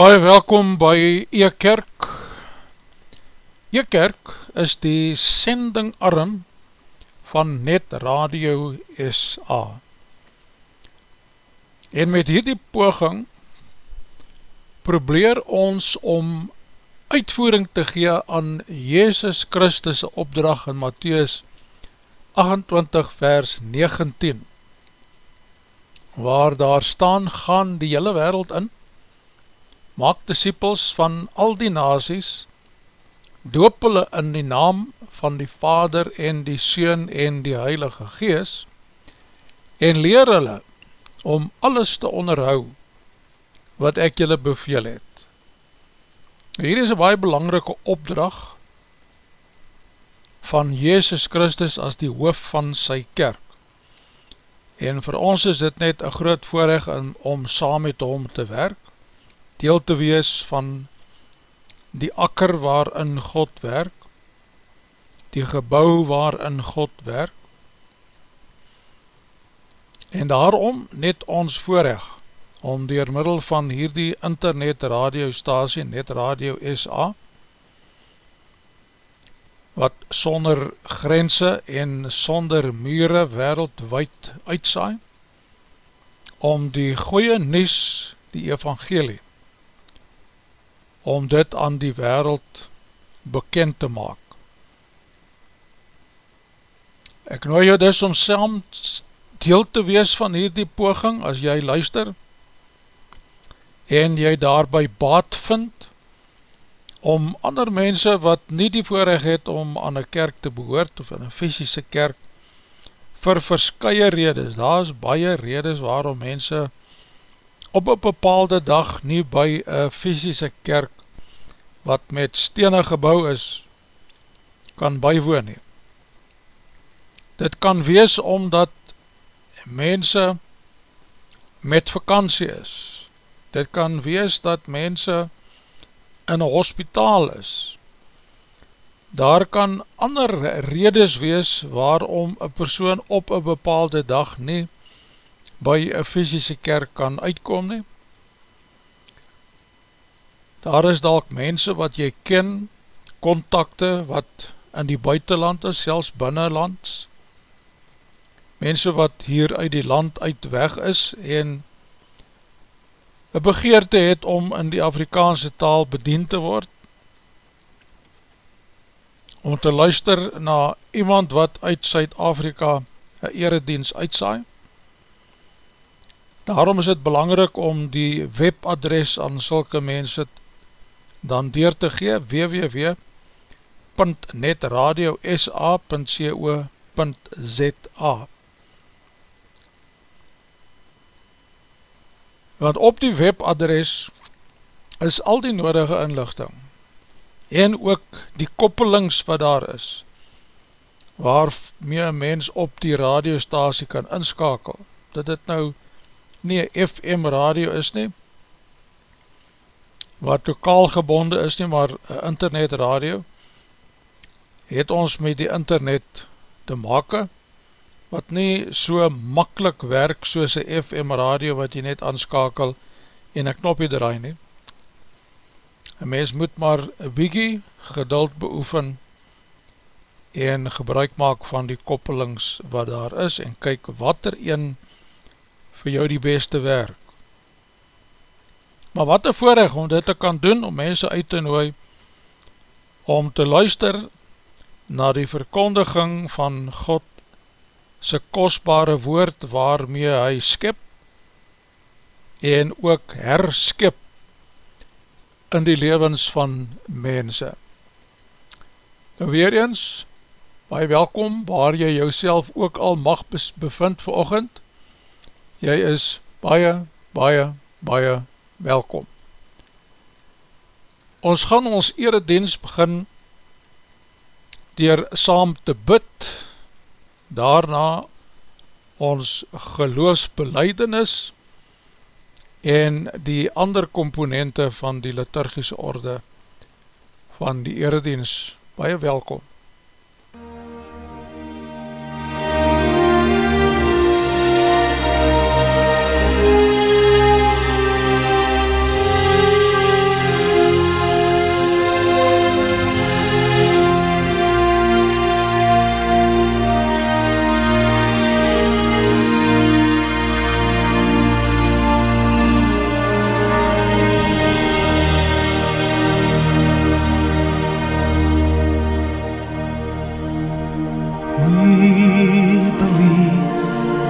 Baie welkom by E-Kerk. E-Kerk is die sendingarm van Net Radio SA. En met hierdie poging probeer ons om uitvoering te gee aan Jezus Christus' opdracht in Matthäus 28 vers 19 waar daar staan gaan die hele wereld in maak disciples van al die nazies, doop hulle in die naam van die Vader en die Seun en die Heilige Gees, en leer hulle om alles te onderhou wat ek julle beveel het. Hier is een baie belangrike opdracht van Jezus Christus as die hoof van sy kerk. En vir ons is dit net een groot voorrecht om saam met hom te werk, deel te wees van die akker waarin God werk, die gebouw waarin God werk, en daarom net ons voorrecht om door middel van hierdie internet radiostasie, net radio SA, wat sonder grense en sonder mure wereldwijd uitsaai, om die goeie nies, die evangelie, om dit aan die wereld bekend te maak. Ek nooi jou dus om saam deel te wees van hierdie poging as jy luister en jy daarby baat vind om ander mense wat nie die voorrecht het om aan een kerk te behoort of in een fysische kerk vir verskye redes, daar is baie redes waarom mense op een bepaalde dag nie by een fysische kerk wat met stene gebouw is kan bywoon nie. Dit kan wees omdat mense met vakantie is. Dit kan wees dat mense in een hospitaal is. Daar kan ander redes wees waarom een persoon op een bepaalde dag nie by een fysische kerk kan uitkom nie. Daar is dalk mense wat jy ken, kontakte wat in die buitenland is, selfs binnenlands, mense wat hier uit die land uit weg is en een begeerte het om in die Afrikaanse taal bediend te word, om te luister na iemand wat uit Suid-Afrika een eredienst uitsaai, Daarom is het belangrijk om die webadres aan sulke mense dan deur te gee www.netradiosa.co.za Want op die webadres is al die nodige inlichting en ook die koppelings wat daar is waar meer mens op die radiostasie kan inskakel. Dat dit nou nie FM radio is nie, wat lokaal gebonde is nie, maar internet radio, het ons met die internet te make, wat nie so makkelijk werk soos een FM radio wat jy net aanskakel en een knopje draai nie. Een mens moet maar een biegie geduld beoefen en gebruik maak van die koppelings wat daar is en kyk wat er een vir jou die beste werk. Maar wat een voorrecht om dit te kan doen, om mense uit te nooi, om te luister na die verkondiging van God sy kostbare woord waarmee hy skip en ook herskip in die levens van mense. Nou weer eens, baie welkom waar jy jouself ook al mag bevind vir ochend, jy is baie, baie, baie welkom. Ons gaan ons eredienst begin dier saam te bid, daarna ons geloofsbeleidenis en die ander komponente van die liturgische orde van die eredienst. Baie welkom.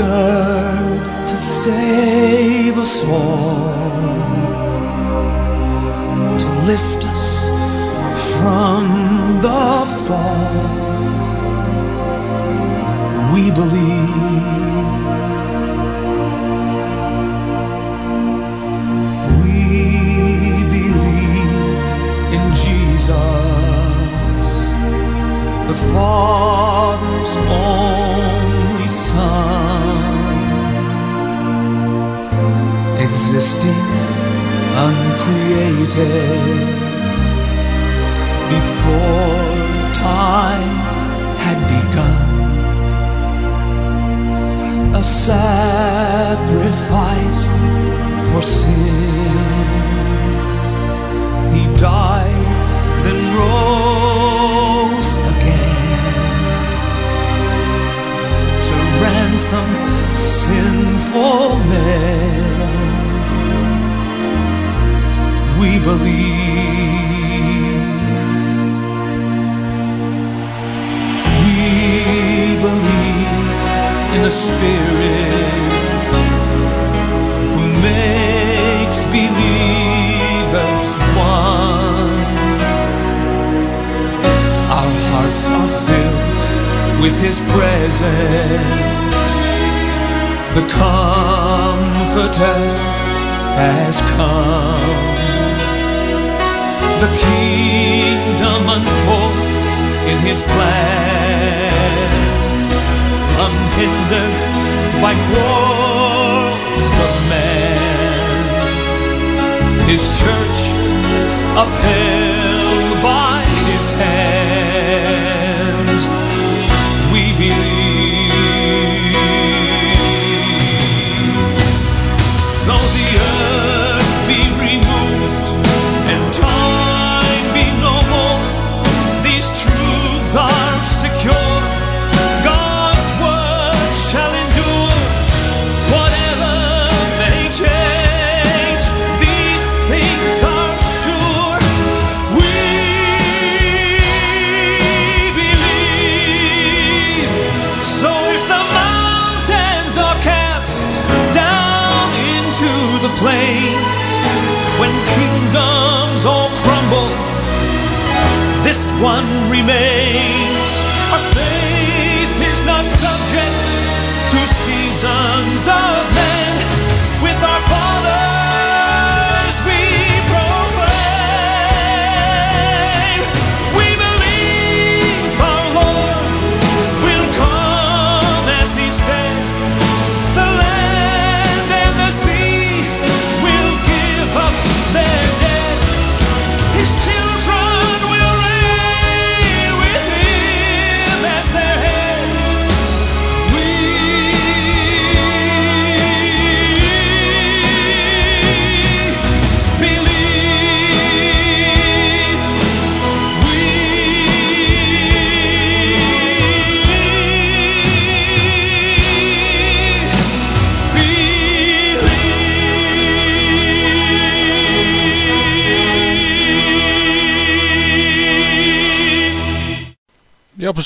yearned to save us all, uncreated before time had begun. A sacrifice for sin. The Comforter has come. The kingdom unfolds in His plan unhindered by quarrels of man. His church upheld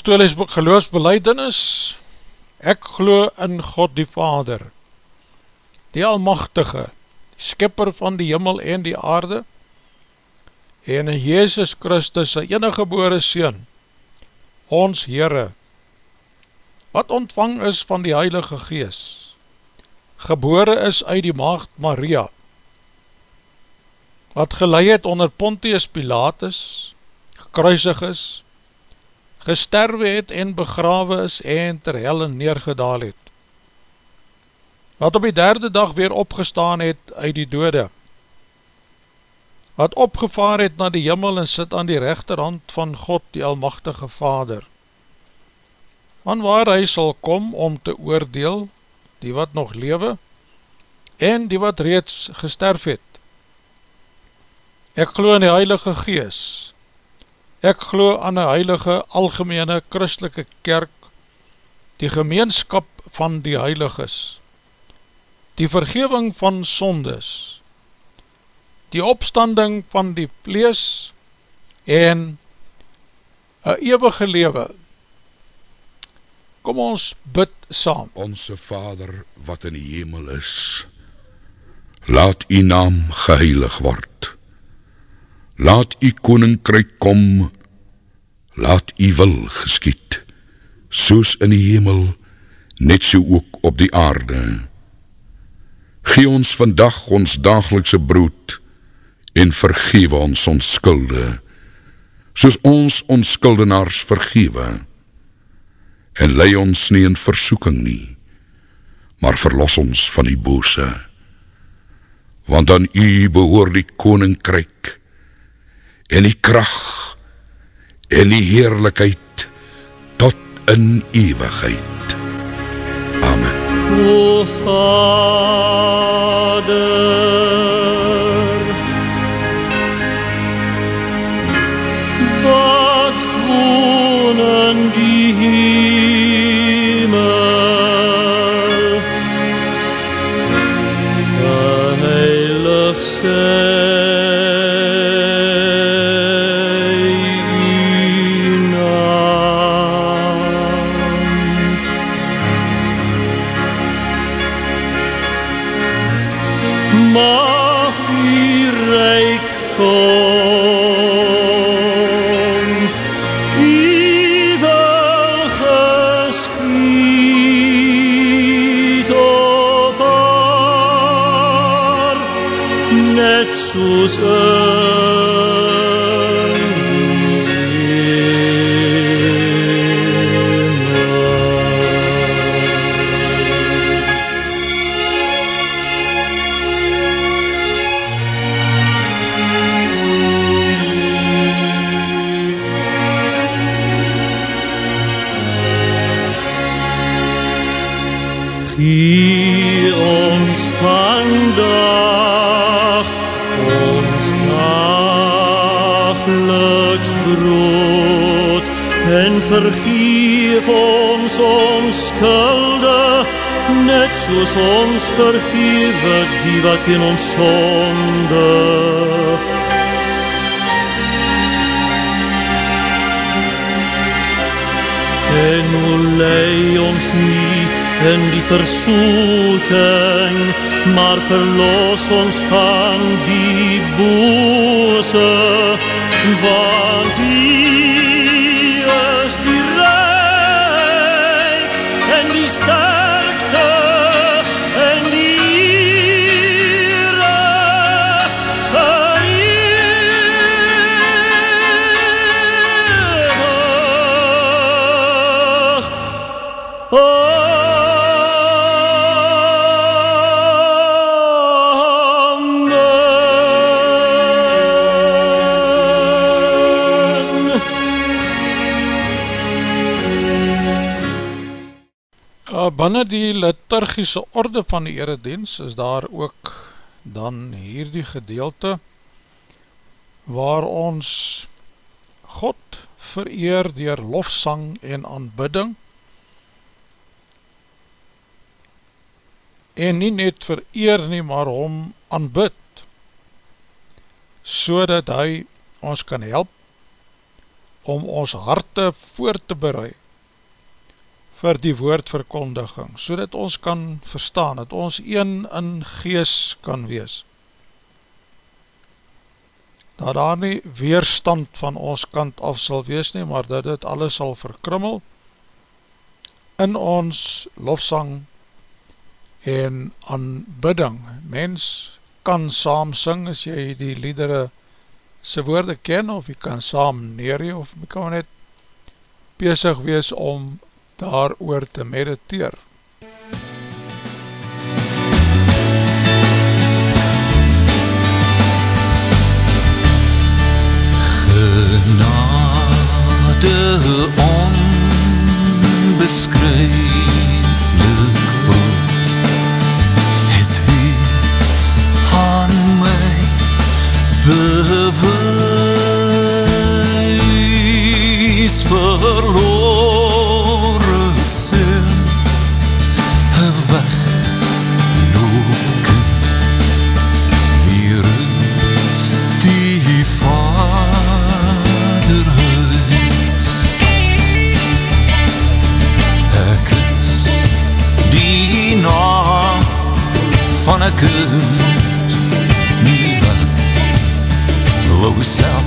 apostolies geloofsbeleidings Ek glo in God die Vader Die Almachtige Die Skipper van die Himmel en die aarde En in Jezus Christus sy enige gebore Seen Ons Heere Wat ontvang is van die Heilige Gees Gebore is uit die maagd Maria Wat geleid het onder Pontius Pilatus Gekruisig is gesterwe het en begrawe is en ter helle neergedaal het. Wat op die derde dag weer opgestaan het uit die dode. Wat opgevaar het na die jimmel en sit aan die rechterhand van God die Almachtige Vader. Van waar hy sal kom om te oordeel die wat nog lewe, en die wat reeds gesterf het. Ek glo in die Heilige Gees, ek glo aan die Heilige Algemene Christelike Kerk, die gemeenskap van die Heiliges, die vergeving van sondes, die opstanding van die vlees en een eeuwige lewe. Kom ons bid saam. Onse Vader wat in die hemel is, laat u naam geheilig word. Laat u koninkryk kom, laat u wil geskiet, soos in die hemel, net so ook op die aarde. Gee ons vandag ons dagelikse brood, en vergewe ons ons skulde, soos ons ons skuldenaars vergewe, en lei ons nie in versoeking nie, maar verlos ons van die bose, want aan u behoor die koninkryk, en die kracht, en die heerlijkheid, tot in eeuwigheid. Amen. O Vader, mag u rijk kom. Soos ons vergewe die wat in ons sonde. En o lei ons nie in die versoeking, maar verlos ons van die bose, want U Binnen die liturgische orde van die eredienst is daar ook dan hierdie gedeelte waar ons God vereer dier lofsang en aanbidding en nie net vereer nie, maar hom aanbid so dat hy ons kan help om ons harte voor te bereid vir die woordverkondiging, so dat ons kan verstaan, dat ons een in gees kan wees. Dat daar nie weerstand van ons kant af sal wees nie, maar dat dit alles sal verkrummel in ons lofsang en aanbidding. Mens kan saam sing as jy die liedere sy woorde ken, of jy kan saam neer of jy kan net bezig wees om daar oor te mediteer. Genade onbeskryflik word Het wie aan my bewerkt on a good move. Low self.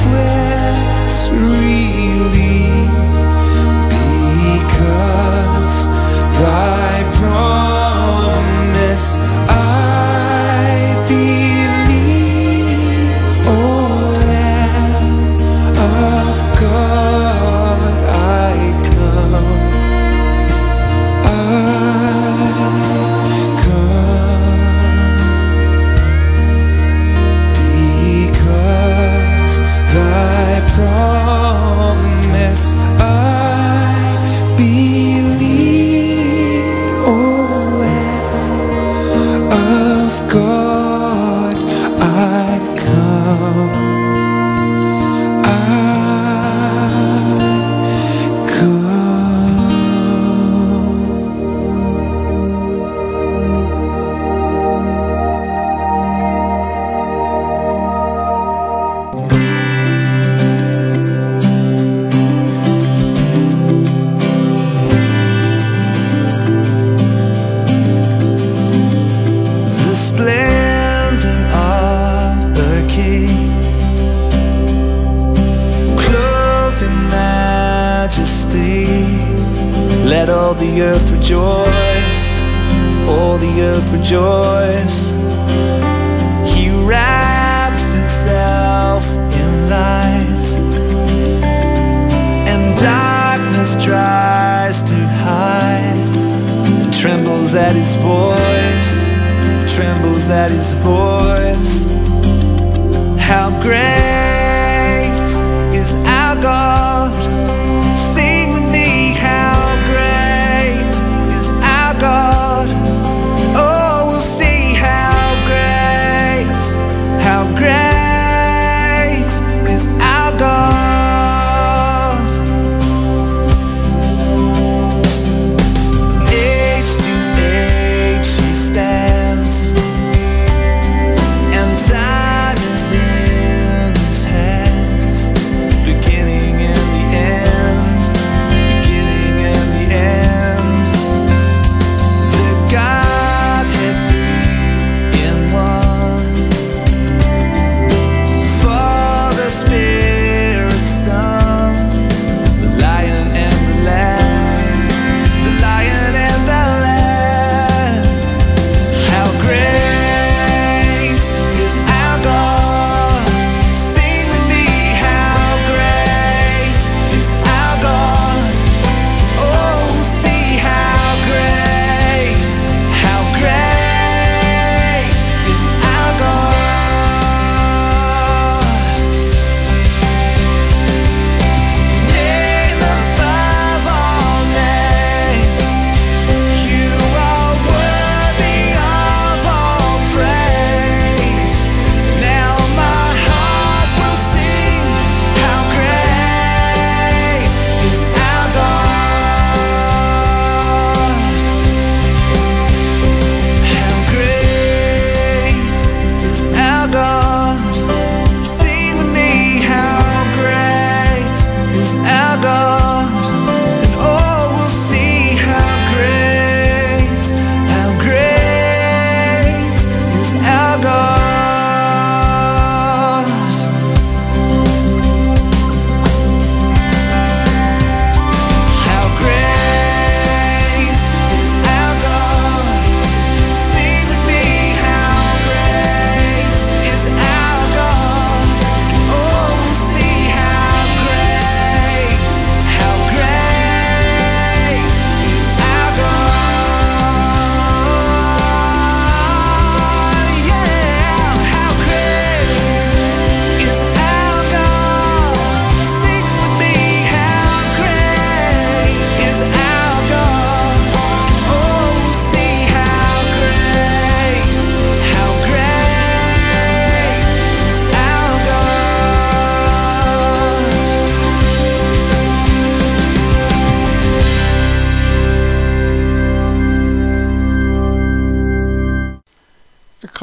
declares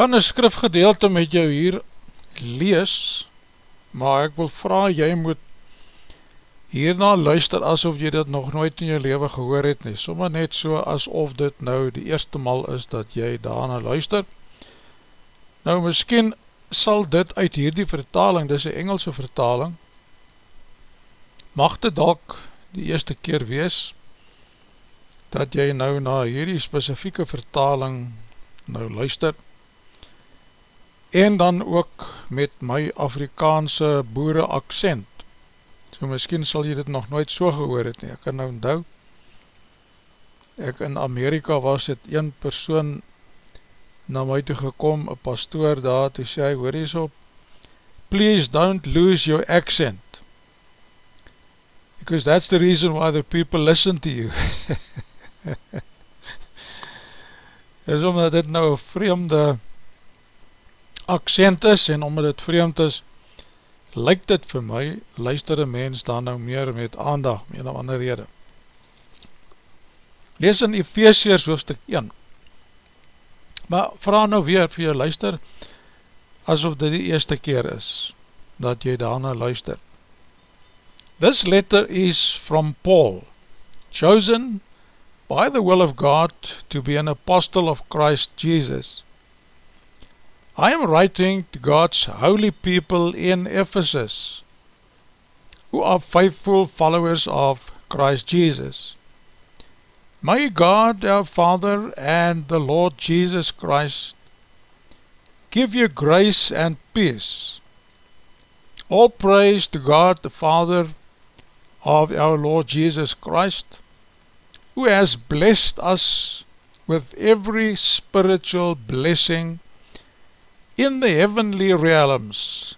kan een skrifgedeelte met jou hier lees, maar ek wil vraag, jy moet hierna luister asof jy dit nog nooit in jou leven gehoor het nie, sommer net so asof dit nou die eerste mal is dat jy daarna luister. Nou, miskien sal dit uit hierdie vertaling, dit is een Engelse vertaling, mag dit dalk die eerste keer wees, dat jy nou na hierdie specifieke vertaling nou luister, en dan ook met my Afrikaanse boere accent. So miskien sal jy dit nog nooit so gehoor het nie. Ek kan nou onthou, ek in Amerika was het een persoon na my toe gekom, een pastoor daar, toe sê hy, hoor jy so, please don't lose your accent, because that's the reason why the people listen to you. is omdat dit nou een vreemde accent is en omdat het vreemd is, lyk dit vir my, luister een mens dan nou meer met aandag, met een ander rede. Lees in Ephesians hoofdstuk 1, maar vraag nou weer vir jou luister, asof dit die eerste keer is, dat jy daarna luister. This letter is from Paul, chosen by the will of God to be an apostle of Christ Jesus, I am writing to God's holy people in Ephesus, who are faithful followers of Christ Jesus. May God our Father and the Lord Jesus Christ give you grace and peace. All praise to God the Father of our Lord Jesus Christ, who has blessed us with every spiritual blessing in the heavenly realms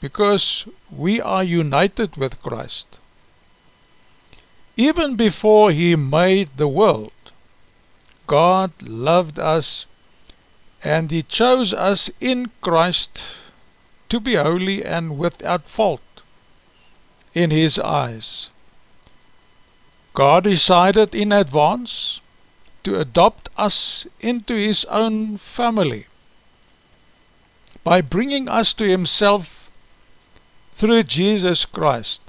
because we are united with Christ. Even before he made the world, God loved us and he chose us in Christ to be holy and without fault in his eyes. God decided in advance to adopt us into his own family by bringing us to himself through Jesus Christ.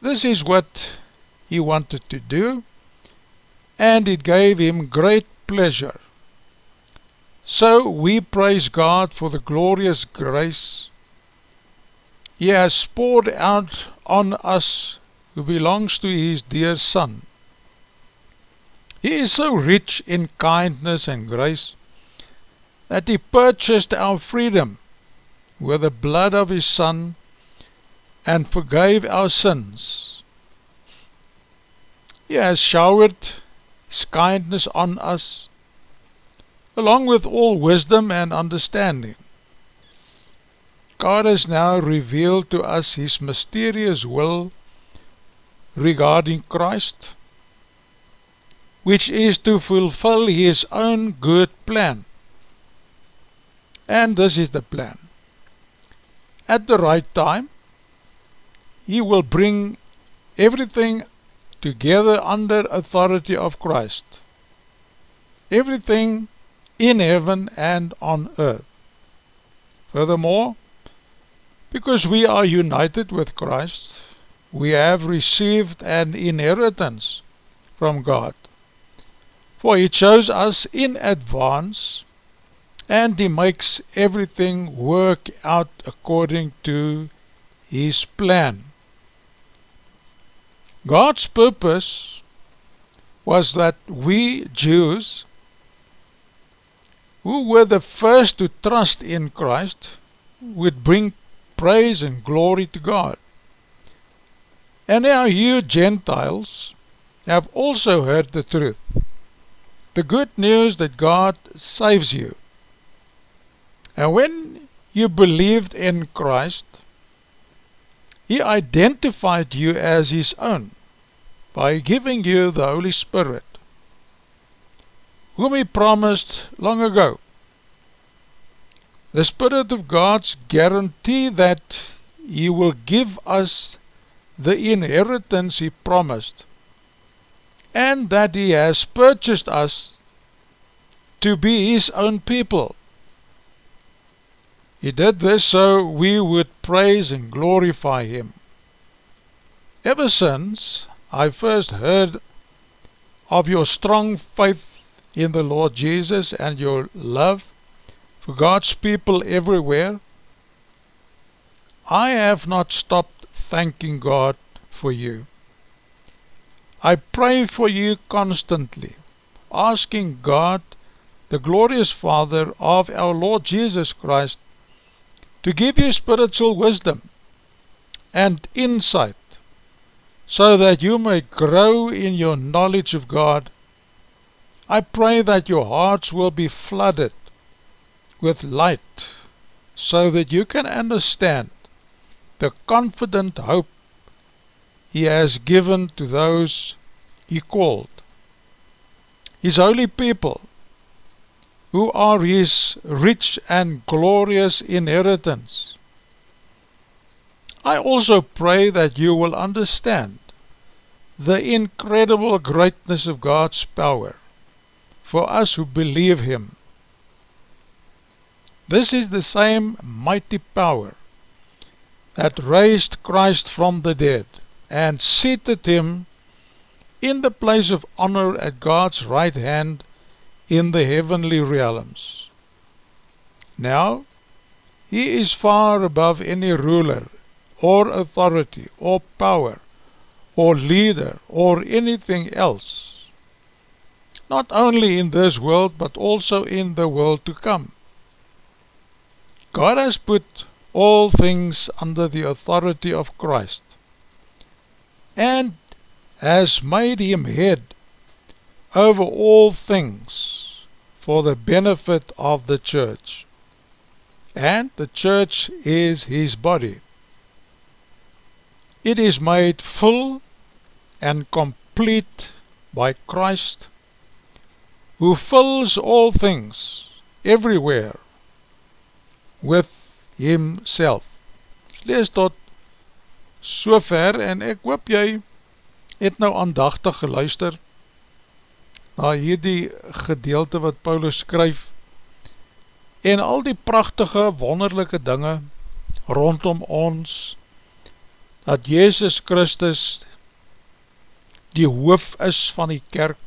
This is what he wanted to do, and it gave him great pleasure. So we praise God for the glorious grace he has poured out on us who belongs to his dear Son. He is so rich in kindness and grace, that he purchased our freedom with the blood of his son and forgave our sins. He has showered his kindness on us along with all wisdom and understanding. God has now revealed to us his mysterious will regarding Christ, which is to fulfill his own good plan And this is the plan. At the right time, he will bring everything together under authority of Christ. Everything in heaven and on earth. Furthermore, because we are united with Christ, we have received an inheritance from God. For he chose us in advance and he makes everything work out according to his plan. God's purpose was that we Jews, who were the first to trust in Christ, would bring praise and glory to God. And now you Gentiles have also heard the truth, the good news that God saves you And when you believed in Christ, He identified you as His own by giving you the Holy Spirit, whom He promised long ago. The Spirit of God's guarantee that He will give us the inheritance He promised, and that He has purchased us to be his own people. He did this so we would praise and glorify him. Ever since I first heard of your strong faith in the Lord Jesus and your love for God's people everywhere, I have not stopped thanking God for you. I pray for you constantly, asking God, the glorious Father of our Lord Jesus Christ, to give you spiritual wisdom and insight so that you may grow in your knowledge of God. I pray that your hearts will be flooded with light so that you can understand the confident hope he has given to those he called. His holy people, who are his rich and glorious inheritance. I also pray that you will understand the incredible greatness of God's power for us who believe him. This is the same mighty power that raised Christ from the dead and seated him in the place of honor at God's right hand in the heavenly realms. Now, he is far above any ruler or authority or power or leader or anything else, not only in this world but also in the world to come. God has put all things under the authority of Christ and has made him head over all things for the benefit of the church. And the church is his body. It is made full and complete by Christ, who fills all things everywhere with himself. Lees tot so ver en ek hoop jy het nou aandachtig geluister na hierdie gedeelte wat Paulus skryf en al die prachtige, wonderlijke dinge rondom ons dat Jezus Christus die hoof is van die kerk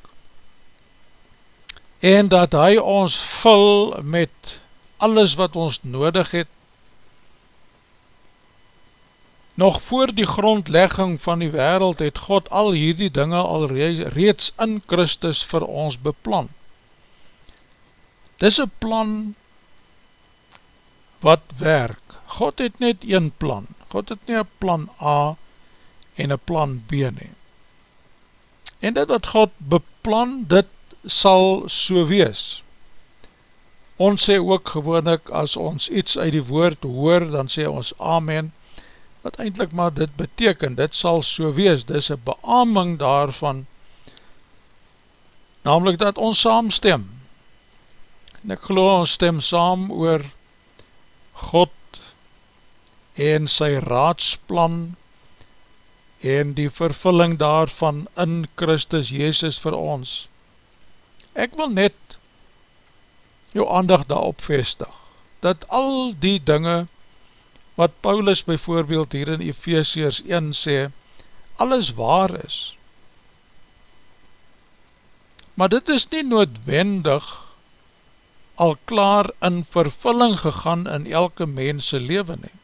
en dat hy ons vul met alles wat ons nodig het Nog voor die grondlegging van die wereld het God al hierdie dinge al reeds in Christus vir ons beplan. Dis een plan wat werk. God het net een plan. God het nie een plan A en een plan B nie. En dit wat God beplan, dit sal so wees. Ons sê ook gewoon ek, as ons iets uit die woord hoor, dan sê ons Amen, wat eindelijk maar dit beteken, dit sal so wees, dit is een beaming daarvan, namelijk dat ons saamstem, en ek geloof ons stem saam oor God en sy raadsplan en die vervulling daarvan in Christus Jezus vir ons. Ek wil net jou aandag daarop vestig, dat al die dinge wat Paulus bijvoorbeeld hier in Ephesians 1 sê, alles waar is. Maar dit is nie noodwendig al klaar in vervulling gegaan in elke mense leven nie.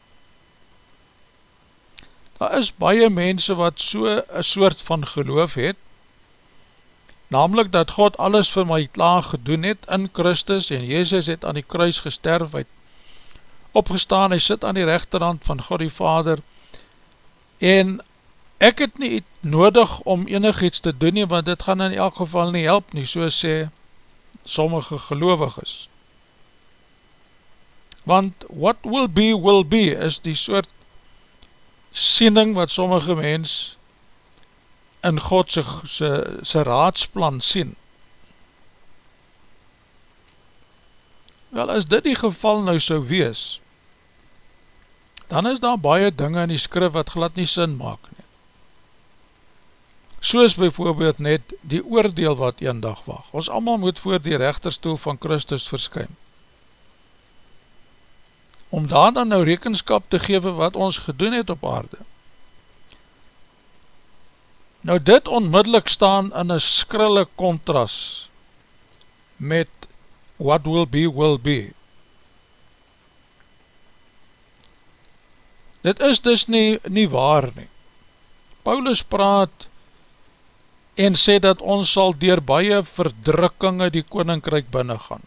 Daar is baie mense wat so een soort van geloof het, namelijk dat God alles vir my klaar gedoen het in Christus en Jezus het aan die kruis gesterf, het opgestaan, hy sit aan die rechterhand van God die Vader, en ek het nie nodig om enig iets te doen nie, want dit gaan in elk geval nie help nie, so sê sommige gelovig is. Want what will be, will be, is die soort siening wat sommige mens in God sy, sy, sy raadsplan sien. Wel, as dit die geval nou so wees, dan is daar baie dinge in die skrif wat glad nie sin maak nie. soos bijvoorbeeld net die oordeel wat een dag wacht. Ons allemaal moet voor die rechterstoel van Christus verskyn. Om daar dan nou rekenskap te gewe wat ons gedoen het op aarde. Nou dit onmiddellik staan in een skrille contrast met what will be, will be. Dit is dus nie, nie waar nie. Paulus praat en sê dat ons sal dier baie verdrukkinge die koninkryk binnen gaan.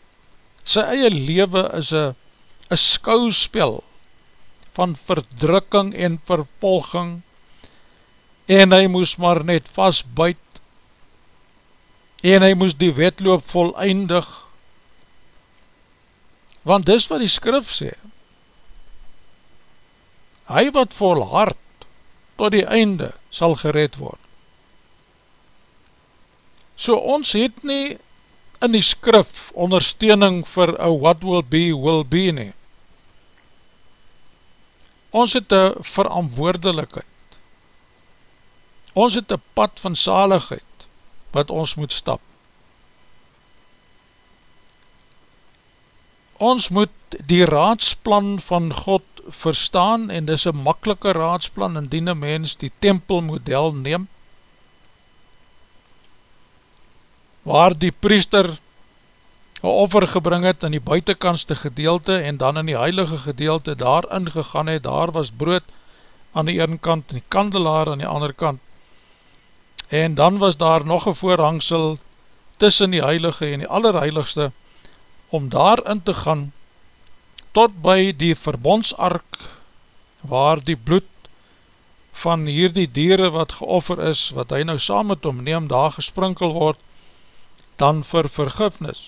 Sy eie lewe is een skouspel van verdrukking en vervolging en hy moes maar net vastbuit en hy moes die wetloop volleindig want dis wat die skrif sê hy wat volhard tot die einde sal gered word. So ons het nie in die skrif ondersteuning vir a what will be, will be nie. Ons het een verantwoordelikheid. Ons het een pad van zaligheid wat ons moet stap. Ons moet die raadsplan van God verstaan en dis een makkelike raadsplan indien een mens die tempelmodel neem waar die priester een offer gebring het in die buitenkantste gedeelte en dan in die heilige gedeelte daar ingegaan het, daar was brood aan die ene kant en die kandelaar aan die andere kant. En dan was daar nog een voorhangsel tussen die heilige en die allerheiligste om daar in te gaan tot by die verbondsark waar die bloed van hierdie dieren wat geoffer is, wat hy nou saam met hom neem, daar gesprinkel word, dan vir vergifnis.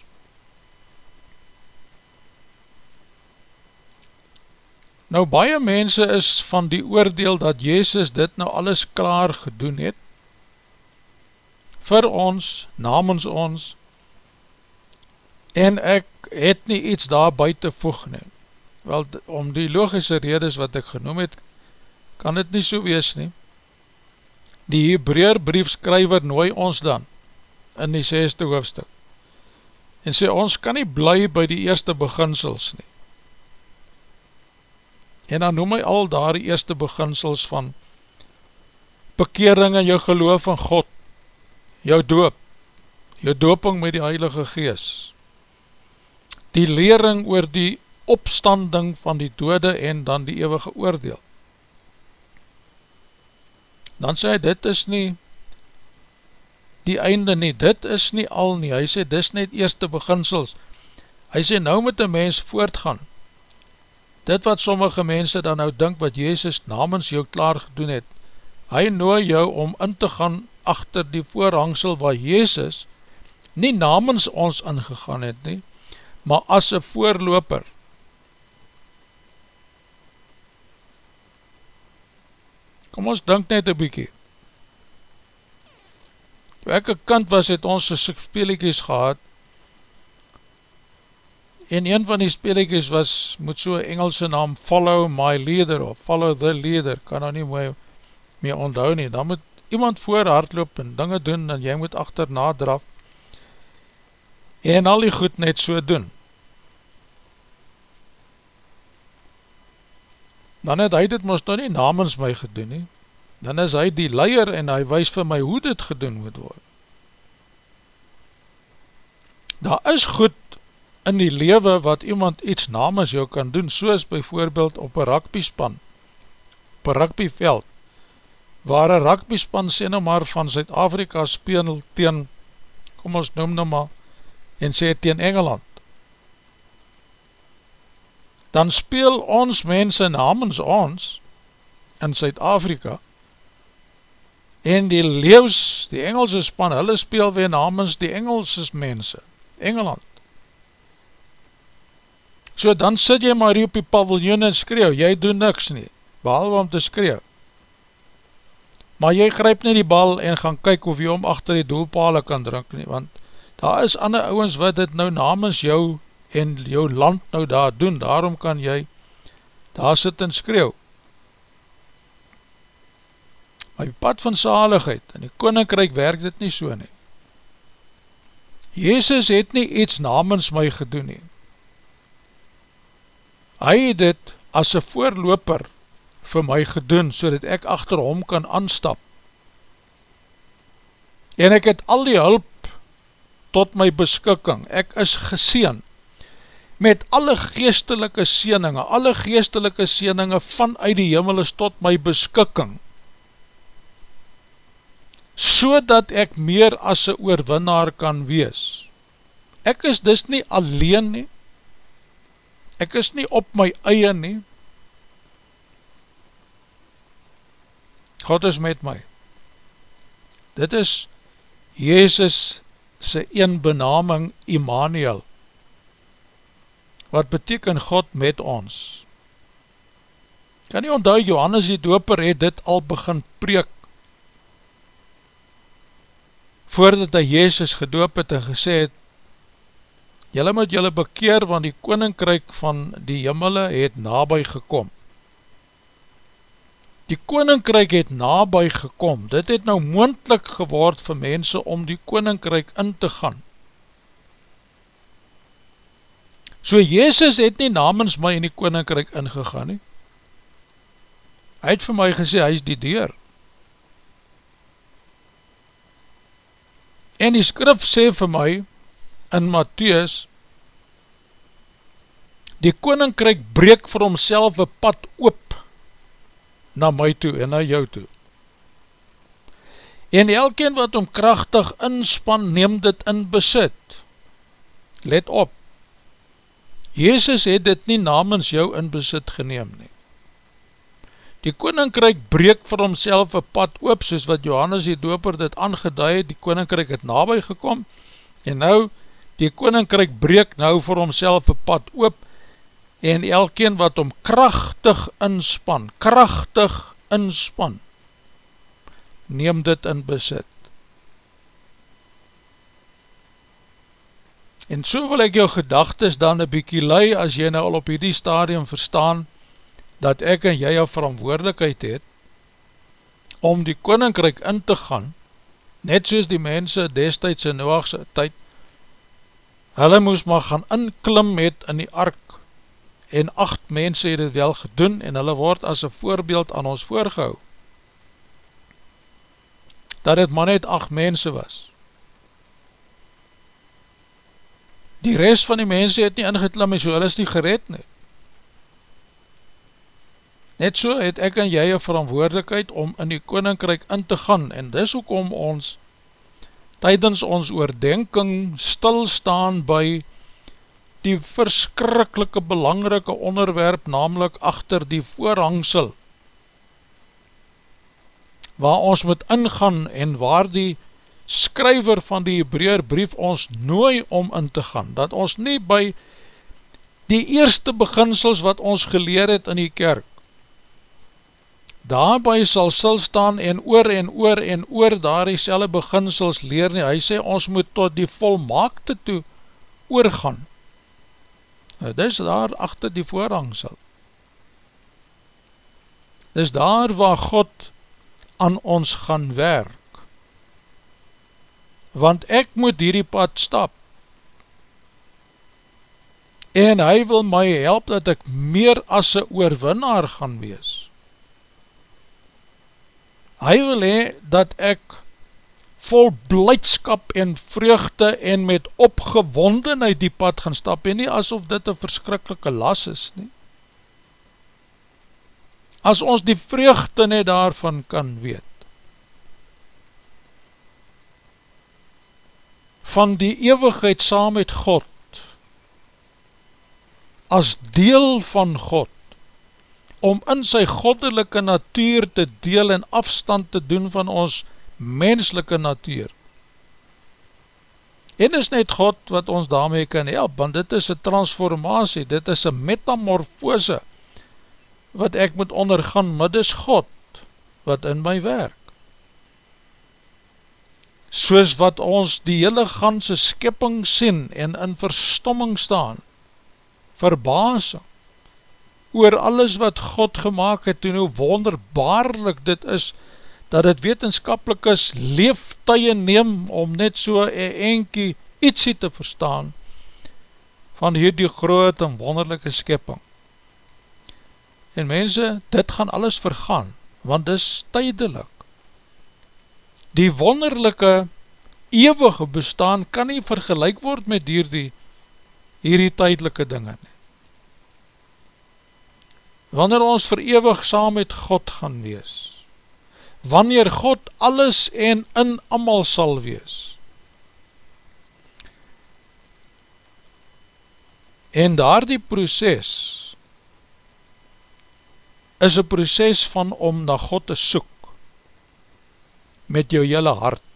Nou baie mense is van die oordeel dat Jezus dit nou alles klaar gedoen het, vir ons, namens ons, en ek het nie iets daar buiten voeg neem. Wel, om die logische redes wat ek genoem het, kan het nie so wees nie. Die Hebreer briefskryver nooi ons dan in die 6ste hoofdstuk en sê ons kan nie bly by die eerste beginsels nie. En dan noem hy al daar die eerste beginsels van bekering en jou geloof van God, jou doop, jou dooping met die Heilige Gees, die lering oor die opstanding van die dode en dan die eeuwige oordeel. Dan sê hy, dit is nie die einde nie, dit is nie al nie, hy sê, dit is net eerste beginsels. Hy sê, nou moet die mens voortgaan. Dit wat sommige mense dan nou dink wat Jezus namens jou klaar gedoen het, hy nooi jou om in te gaan achter die voorhangsel waar Jezus nie namens ons ingegaan het nie, maar as een voorloper, Kom ons denk net een bykie. Toe ek een kind was, het ons een speeliekies gehad, en een van die speeliekies was, moet so Engelse naam, Follow My Leader, of Follow the Leader, kan nou nie mooi mee onthou nie, dan moet iemand voor hardloop en dinge doen, en jy moet achterna draf, en al die goed net so doen. dan het hy dit moest nou nie namens my gedoen nie, dan is hy die leier en hy wees vir my hoe dit gedoen moet word. Daar is goed in die lewe wat iemand iets namens jou kan doen, soos bijvoorbeeld op een rugby-span, op een rugbyveld, waar een rugby-span sê nou maar van Zuid-Afrika speel teen, kom ons noem nou maar, en sê teen Engeland, dan speel ons mense namens ons in Suid-Afrika en die leeuws, die Engelse span, hulle speel weer namens die Engelse mense, Engeland. So dan sit jy maar hier op die paviljoen en skreeuw, jy doen niks nie, behalwe om te skreeuw. Maar jy grijp nie die bal en gaan kyk of jy om achter die doelpale kan drink nie, want daar is ander ouwens wat dit nou namens jou en jou land nou daar doen, daarom kan jy daar sit en skreeuw. Maar die pad van saligheid, in die koninkryk werk dit nie so nie. Jezus het nie iets namens my gedoen nie. Hy het dit as een voorloper vir my gedoen, so dat ek achter hom kan aanstap. En ek het al die hulp tot my beskikking, ek is geseen, met alle geestelike seeninge, alle geestelike seeninge vanuit die hemel is tot my beskikking, so dat ek meer as een oorwinnaar kan wees. Ek is dus nie alleen nie, ek is nie op my eie nie, God is met my. Dit is Jezus sy een benaming Immanuel, wat beteken God met ons. Kan nie onthou, Johannes die doper het dit al begin preek, voordat hy Jezus gedoop het en gesê het, Julle moet julle bekeer, want die koninkryk van die jimmele het nabij gekom. Die koninkryk het nabij gekom, dit het nou moendlik geword vir mense om die koninkryk in te gaan. So Jezus het nie namens my in die koninkryk ingegaan nie. Hy het vir my gesê, hy is die deur. En die skrif sê vir my, in Matthäus, die koninkryk breek vir homself een pad oop na my toe en na jou toe. En elkeen wat om krachtig inspan, neem dit in besit. Let op, Jezus het dit nie namens jou in besit geneem nie. Die koninkryk breek vir homself een pad oop, soos wat Johannes die doper dit aangeduid het, die koninkryk het nabij gekom, en nou, die koninkryk breek nou vir homself een pad oop, en elkeen wat om krachtig inspan, krachtig inspan, neem dit in besit. En so wil ek jou gedagtes dan een bykie lei, as jy nou al op hierdie stadium verstaan, dat ek en jy jou verantwoordelikheid het, om die koninkryk in te gaan, net soos die mense destijds in Noachse tyd, hulle moes maar gaan inklim met in die ark, en acht mense het het wel gedoen en hulle word as een voorbeeld aan ons voorgehou. Dat het maar net acht mense was. Die rest van die mense het nie ingeklim so hulle is nie gered nie. Net so het ek en jy een verantwoordelikheid om in die koninkryk in te gaan en dis ook om ons tydens ons oordenking stilstaan by die verskrikkelike belangrike onderwerp, namelijk achter die voorhangsel, waar ons moet ingaan en waar die skryver van die Hebraer brief ons nooi om in te gaan, dat ons nie by die eerste beginsels wat ons geleer het in die kerk, daarby sal stilstaan en oor en oor en oor daar die beginsels leer nie, hy sê ons moet tot die volmaakte toe oorgaan, Nou, dis daar achter die voorhangsel. Dis daar waar God aan ons gaan werk. Want ek moet hierdie pad stap. En hy wil my help dat ek meer as een oorwinnaar gaan wees. Hy wil hee dat ek vol blijdskap en vreugde en met opgewondenheid die pad gaan stap en nie asof dit een verskrikkelike las is nie. As ons die vreugde net daarvan kan weet. Van die eeuwigheid saam met God as deel van God om in sy goddelike natuur te deel en afstand te doen van ons menslike natuur. En is net God wat ons daarmee kan help, want dit is een transformatie, dit is een metamorfose, wat ek moet ondergaan, maar dit is God, wat in my werk. Soos wat ons die hele ganse skipping sien, en in verstomming staan, verbasing, oor alles wat God gemaakt het, en hoe wonderbaarlik dit is, dat het wetenskapelik is leeftuie neem om net so een enkie ietsie te verstaan van hierdie groot en wonderlijke skepping. En mense, dit gaan alles vergaan, want dis tydelik. Die wonderlijke eeuwige bestaan kan nie vergelijk word met hierdie, hierdie tydelike dinge. Wanneer ons vereeuwig saam met God gaan wees, wanneer God alles en in amal sal wees, en daar die proces is een proces van om na God te soek met jou jylle hart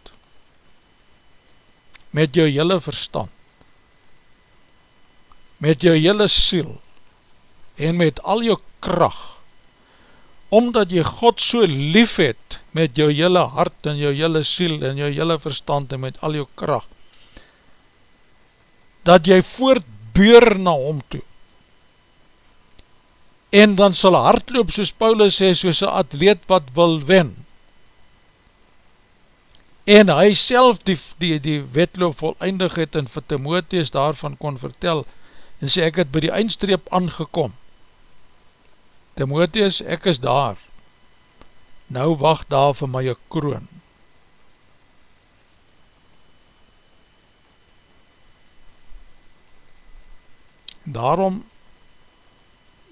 met jou hele verstand, met jou hele siel, en met al jou kracht, omdat jy God so lief het, met jou hele hart, en jou hele siel, en jou hele verstand, en met al jou kracht, dat jy voortbeur na hom toe, en dan sal hardloop, soos Paulus sê, soos een atleet wat wil wen, en hy self die, die, die wetloop voleindig het en vir Timotheus daarvan kon vertel en sê ek het by die eindstreep aangekom Timotheus ek is daar. Nou wacht daar vir my een kroon. Daarom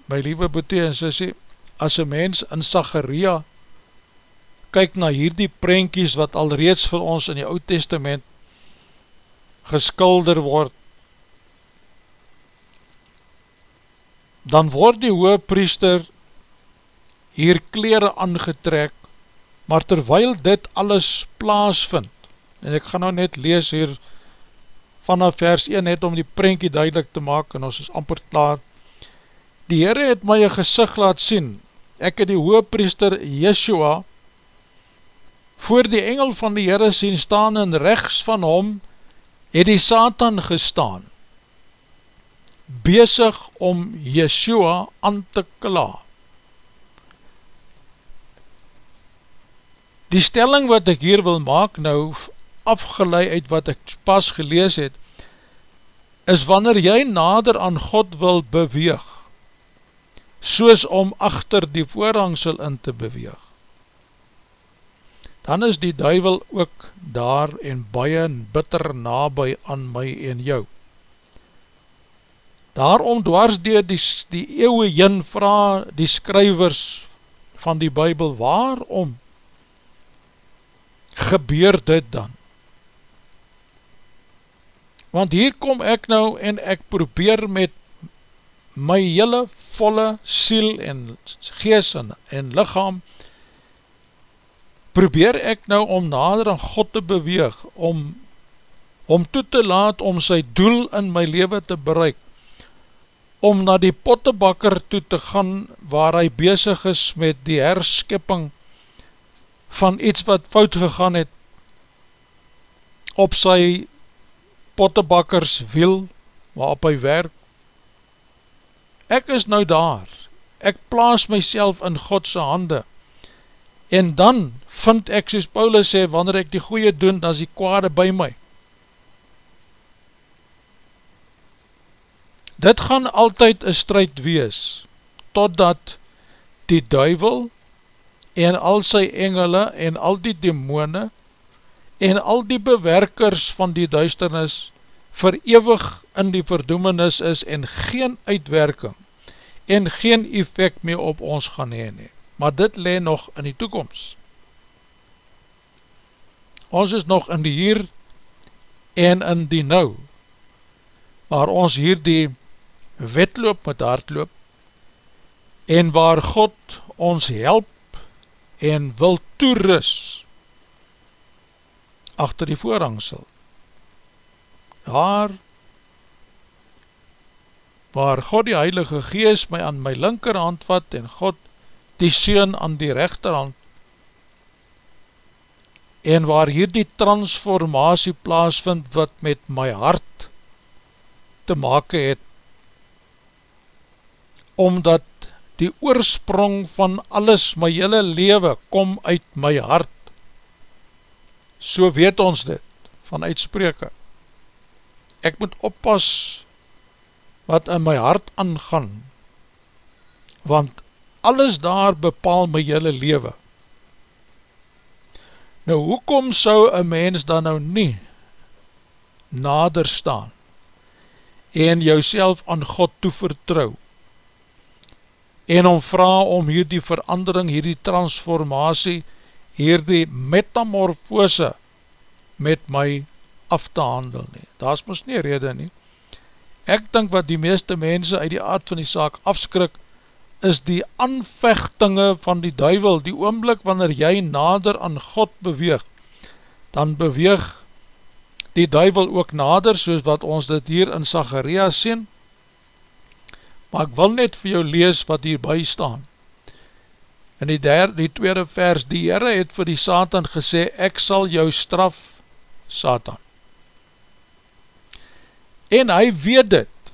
my liewe boete en sê as een mens in Sacharia kyk na hierdie prentjies wat al reeds vir ons in die oud testament geskulder word, dan word die hoge priester hier kleren aangetrek, maar terwyl dit alles plaas vind, en ek gaan nou net lees hier vanaf vers 1 net om die prentjie duidelik te maak, en ons is amper klaar, die Heere het my een gezicht laat sien, ek het die hoge priester Yeshua, voor die engel van die Heere sien staan en rechts van hom het die Satan gestaan, bezig om Yeshua aan te kla. Die stelling wat ek hier wil maak nou, afgeleid uit wat ek pas gelees het, is wanneer jy nader aan God wil beweeg, soos om achter die voorhangsel in te beweeg, dan is die duivel ook daar en baie en bitter nabij aan my en jou. Daarom dwars dier die, die eeuwe jyn vraag die skrywers van die bybel, waarom gebeur dit dan? Want hier kom ek nou en ek probeer met my hele volle siel en gees en, en lichaam probeer ek nou om nader aan God te beweeg, om, om toe te laat om sy doel in my leven te bereik, om na die pottebakker toe te gaan waar hy bezig is met die herskepping van iets wat fout gegaan het op sy pottebakkers wiel waarop hy werk. Ek is nou daar, ek plaas myself in Godse hande en dan vind ek, soos Paulus sê, wanneer ek die goeie doen, dan is die kwade by my. Dit gaan altyd een strijd wees, totdat die duivel en al sy engele en al die demone en al die bewerkers van die duisternis verewig in die verdoemenis is en geen uitwerking en geen effect meer op ons gaan heen he. Maar dit le nog in die toekomst. Ons is nog in die hier en in die nou, waar ons hier die wetloop met hardloop, en waar God ons help en wil toerus achter die voorhangsel. Daar, waar God die Heilige Gees my aan my linkerhand vat en God die Seun aan die rechterhand, en waar hier die transformatie plaasvind wat met my hart te make het, omdat die oorsprong van alles, my hele lewe, kom uit my hart. So weet ons dit, van uitspreke. Ek moet oppas wat in my hart aangaan, want alles daar bepaal my hele lewe. Nou, hoekom sou een mens dan nou nie nader staan en jouself aan God toevertrouw en om vraag om hierdie verandering, hierdie transformatie, hierdie metamorfose met my af te handel nie. Daar is ons nie rede nie. Ek dink wat die meeste mense uit die aard van die saak afskrik, is die aanvechtinge van die duivel, die oomblik wanneer jy nader aan God beweeg, dan beweeg die duivel ook nader, soos wat ons dit hier in Zacharia sien, maar ek wil net vir jou lees wat hierby staan. In die, derde, die tweede vers, die Heere het vir die Satan gesê, ek sal jou straf, Satan. En hy weet dit,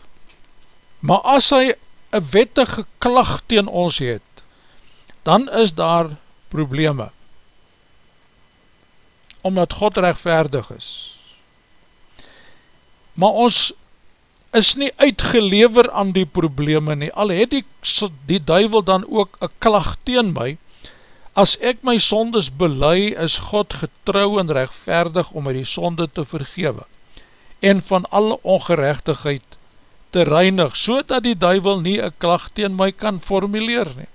maar as hy een wettige klag teen ons het, dan is daar probleme, omdat God rechtvaardig is. Maar ons is nie uitgelever aan die probleme nie, al het die, die duivel dan ook een klag teen my, as ek my sondes belei, is God getrouw en rechtvaardig om my die sonde te vergewe, en van alle ongerechtigheid te reinig, so dat die duivel nie een klag teen my kan formuleer nie.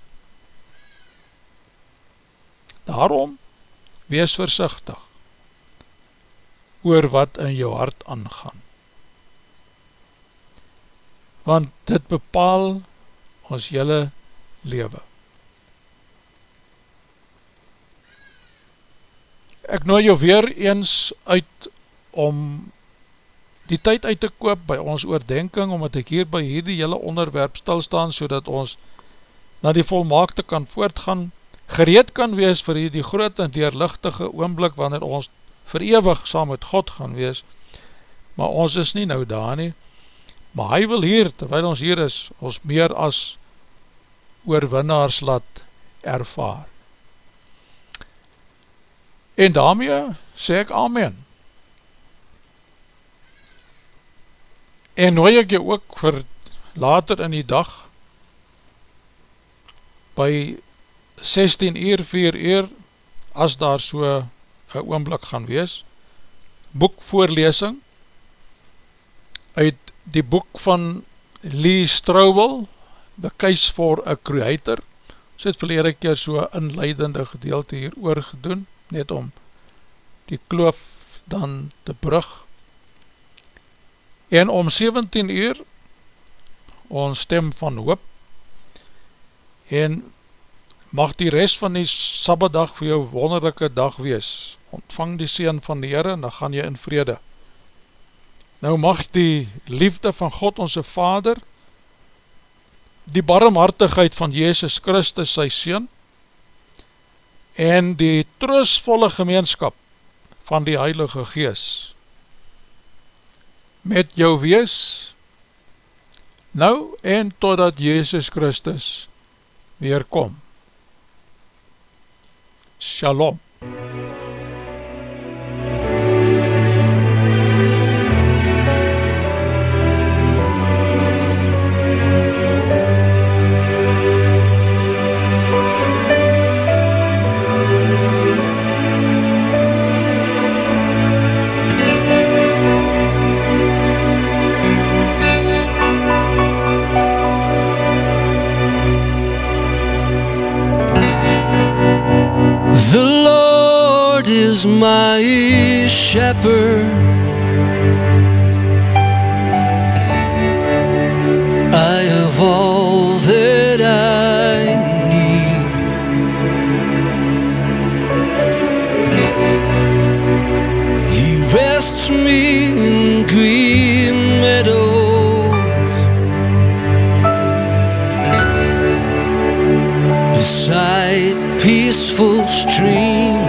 Daarom, wees versichtig, oor wat in jou hart aangaan want dit bepaal ons jylle lewe. Ek nooi jou weer eens uit om die tyd uit te koop by ons oordenking, omdat ek hier by hierdie jylle onderwerp stilstaan, so dat ons na die volmaakte kan voortgaan, gereed kan wees vir die groot en deurlichtige oomblik, wanneer ons verewig saam met God gaan wees, maar ons is nie nou daar nie, maar hy wil hier, terwijl ons hier is, ons meer as oorwinnaars laat ervaar. En daarmee sê ek Amen. En nooi ek jy ook vir later in die dag, by 16 uur, 4 uur, as daar so een oomblik gaan wees, boekvoorlesing, uit die boek van Lee Strobel, The Case for a Creator, ons het verlede keer so inleidende gedeelte hier oorgedoen, net om die kloof dan te brug. En om 17 uur, ons stem van hoop, en mag die rest van die sabbadag vir jou wonderlijke dag wees. Ontvang die Seen van die Heere, en dan gaan jy in vrede. Nou mag die liefde van God onze Vader, die barmhartigheid van Jezus Christus sy Seen, en die troostvolle gemeenskap van die Heilige Gees, met jou wees, nou en totdat Jezus Christus weerkom. Shalom. My shepherd. I have all that I need. He rests me in green meadows beside peaceful streams.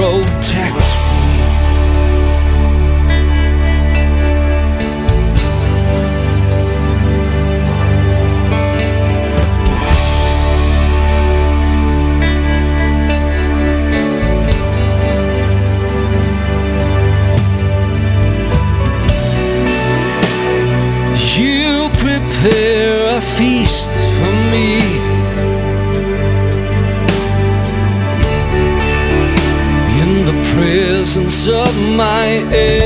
Protect my